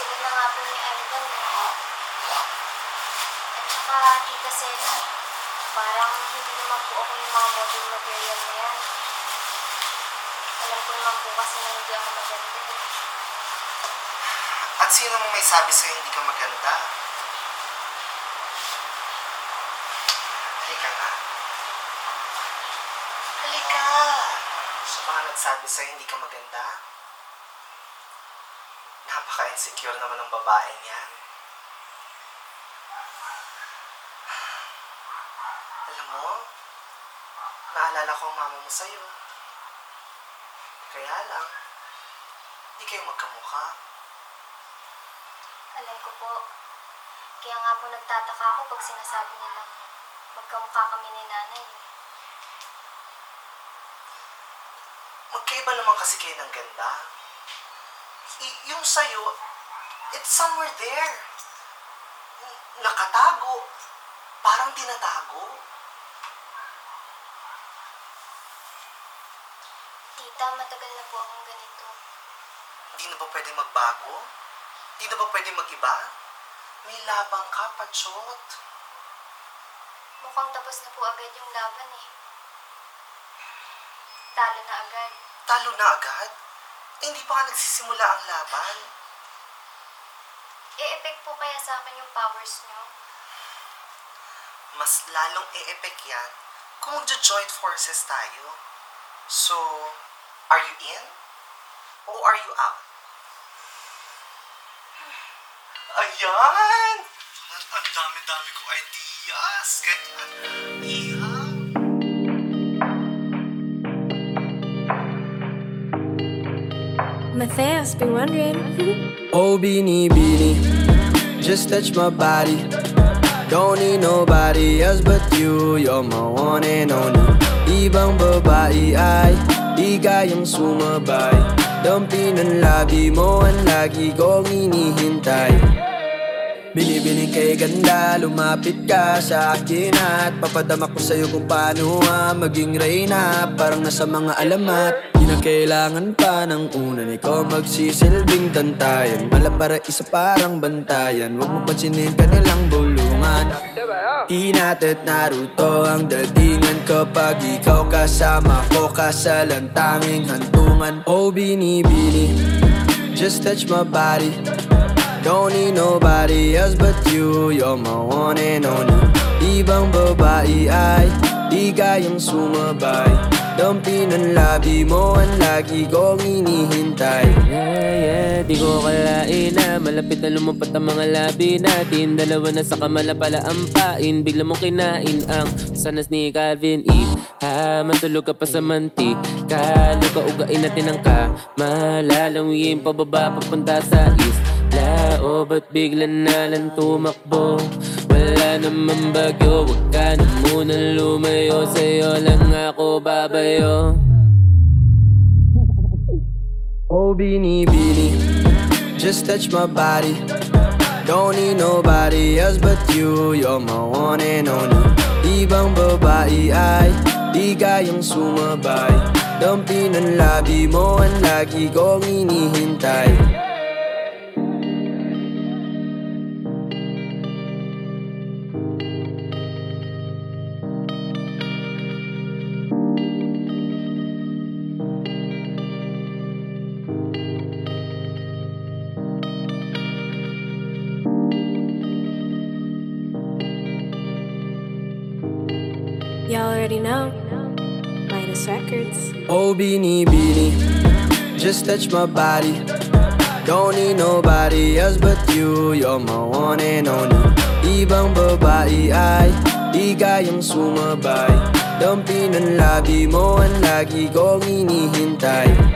Sila na nga po ni Ivan. At saka, Tita Sena, parang hindi naman po ako yung mga model material na yan. Alam ko naman po kasi na hindi ako maganda. eh. At sino mong may sabi sa'yo hindi ka maganda? Halika nga. Halika! Sa mga nagsabi sa'yo hindi ka maganda? Napaka-insecure naman ng babaeng yan. Alam mo, naalala ko ang mama mo sa'yo. Kaya lang, hindi kayo magkamukha. Alam ko po. Kaya nga po nagtataka ako pag sinasabi nilang magkamukha kami ni nanay. Magkaiba naman kasi kayo ng ganda. Yung sa'yo, it's somewhere there. Nakatago. Parang tinatago. Tita, matagal na po akong ganito. Hindi na ba pwede magbago? Hindi na ba pwede mag-iba? May labang ka, Pachot. Mukhang tapos na po agad yung laban eh. Talo na agad. Talo na agad. Hindi pa nga nagsisimula ang laban. E-effect po kaya sa akin yung powers niyo? Mas lalong e-epic yan kung magjo-join forces tayo. So, are you in? O are you out? Ayan! Ang, dami-dami kong ideas. Ganyan. Matthias, been wondering. Oh, beanie, beanie, just touch my body. Don't need nobody else but you. You're my one and only. Ibang babae ay di kayang sumabay. Dampi ng labi mo ang lagi kong inihintay. Binibining kay ganda, lumapit ka sa akin at Papadama ko sa'yo kung paano ah, maging reyna Parang nasa mga alamat na kailangan pa ng unan Ikaw magsisilbing tantayan. Mala para isa parang bantayan. Huwag mo pansinin kanilang bulungan. Inat at naruto ang datingan Kapag ikaw kasama ko Kasalan tanging hantungan. Oh binibini Just touch my body. Don't need nobody else but you. You're my one and only. Ibang babae ay Di kayang sumabay Dampi ng labi mo Ang lagi kong inihintay Yeah, yeah, di ko kalain na Malapit na lumampat ang mga labi natin. Dalawa na sa kamala pala ang pain Bigla mong kinain ang sanas ni Calvin E. Ha, matulog ka pa sa mantik Kaluka ugain natin ang kamalalanguyin Pababa papunta sa east Lao, ba't bigla na lang tumakbo? Wala namang bagyo, wag ka na munang lumayo. Sa'yo lang ako babayo. Oh binibini Just touch my body. Don't need nobody else but you. You're my one and only. Ibang babae ay Di kayang sumabay. Dampi ng labi mo Ang lagi kong inihintay Y'all already know. Midas Records. Oh binibini Just touch my body. Don't need nobody else but you. You're my one and only. Ibang babae ay Di kayang sumabay Dampi ng labi mo Ang lagi kong inihintay